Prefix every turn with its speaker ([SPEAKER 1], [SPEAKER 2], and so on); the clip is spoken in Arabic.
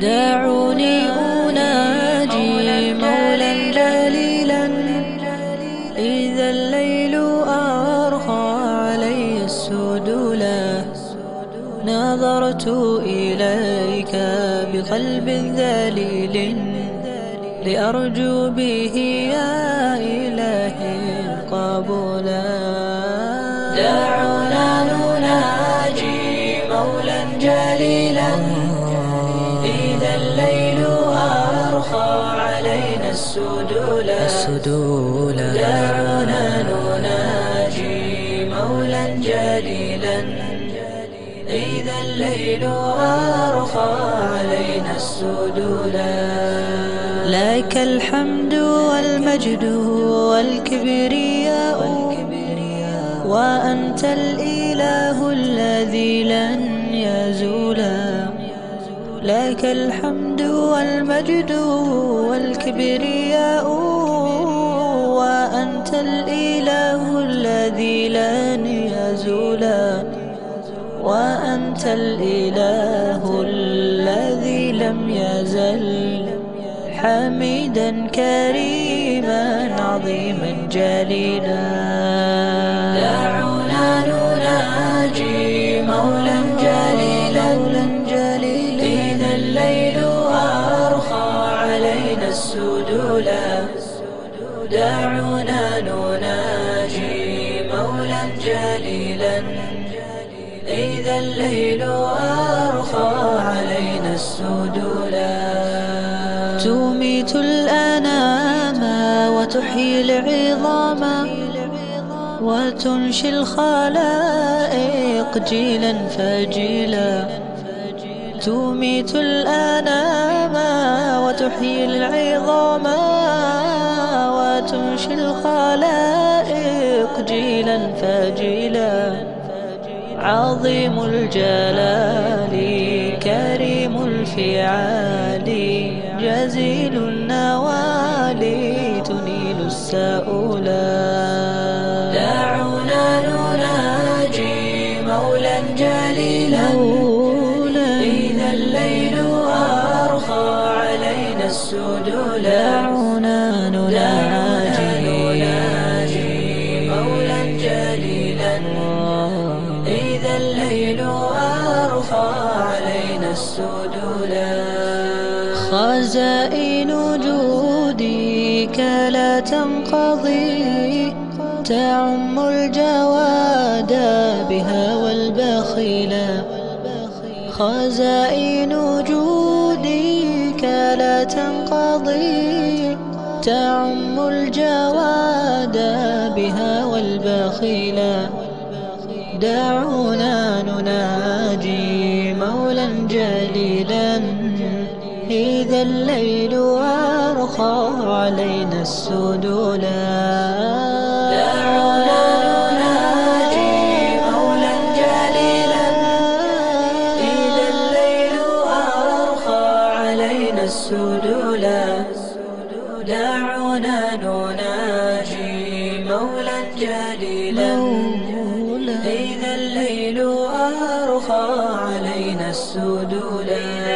[SPEAKER 1] دعوني أناجي مولا جليلا. إذا الليل أرخى علي السدولا نظرت إليك بقلب ذليل. لأرجو به يا إلهي القبولا دعونا نناجي مولا جليلا. إذا الليل أرخى علينا السدولا
[SPEAKER 2] السدولا
[SPEAKER 1] دعونا نناجي مولا جليلا. إذا الليل أرخى علينا السدولا لك الحمد والمجد والكبرياء. وأنت الإله الذي لن لك الحمد والمجد والكبرياء وأنت الإله الذي لن يزولا وأنت الإله الذي لم يزل حميدا كريما عظيما جليلا. دعونا نناجي علينا السدولا دعونا نناجي مولا جليلا. إذا الليل أرخى علينا السدولا تميت الأنام وتحيي العظام وتنشي الخلائق جيلا فجيلا. تميت الأنام وتحيي العظام وتنشي الخلائق جيلا فجيلا عظيم الجلال كريم الفعال جزيل النوال تنيل السؤلا دعونا نناجي مولا جليلا. السدولا دعونا نناجي. مولا جليلا. إذا الليل أرخى علينا السدولا خزائن جودك لا تنقضي. تعم الجواد بها والبخيلا خزائن جودك لا تنقضي تعم الجواد بها والبخيلا دعونا نناجي مولا جليلا. إذا الليل أرخى علينا السدولا. جليلا إذا الليل أرخى علينا السدولا